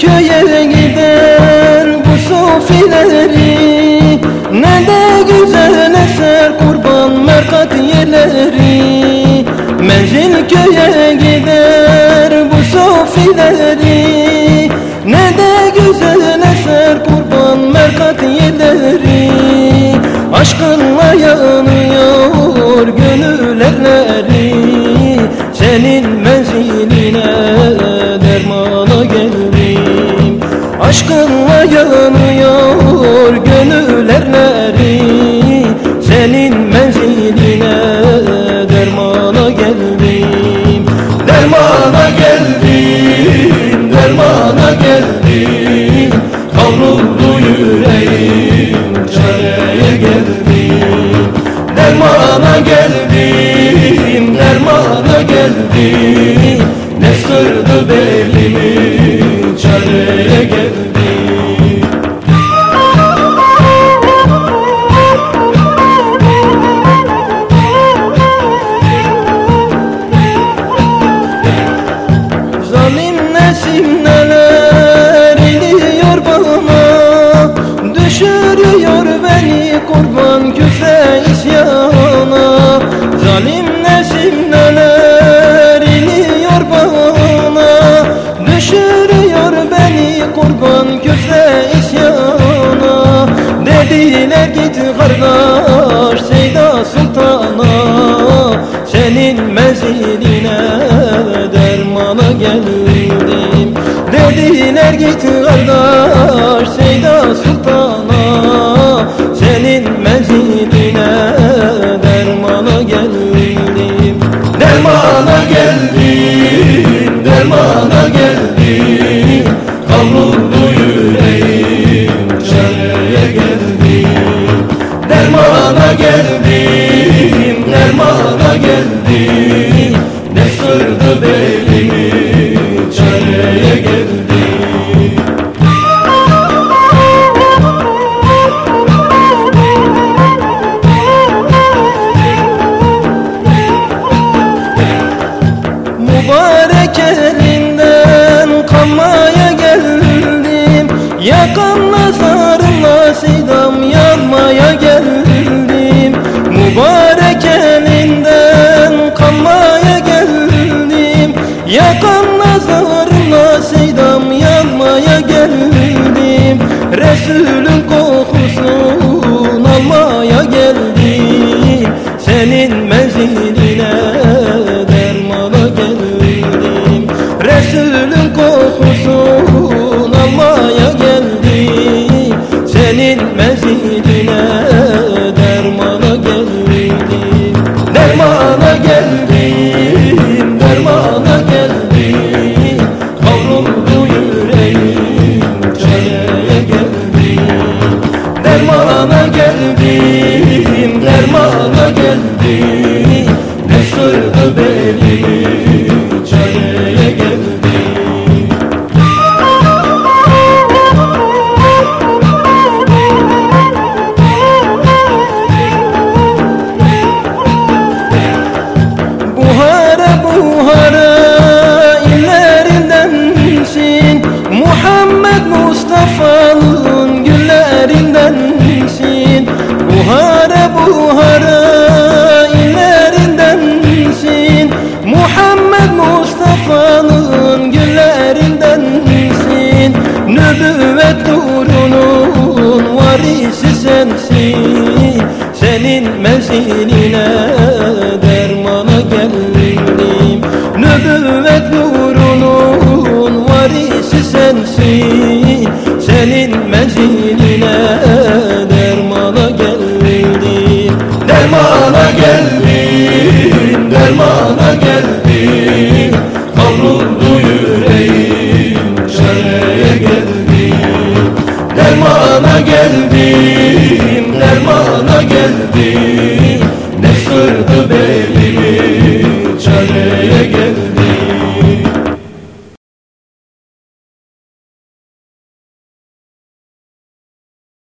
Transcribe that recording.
köye gider bu sufileri. Ne de güzel eser kurban merkatiyeleri Menzil köye gider bu sufileri. Ne de güzel eser kurban merkatiyeleri Aşkınla yanıyor gönül elleri Senin geldi Ne kırdı belimi Çare geldi. Zalim nesim ne eşyana Dediler git kardeş Seyda Sultan'a. Senin menziline dermana geldim. Dediler git kardeş Seyda Sultan'a. Senin menziline Sunday. suffer dermana geldim, dermana geldim, kavrulma.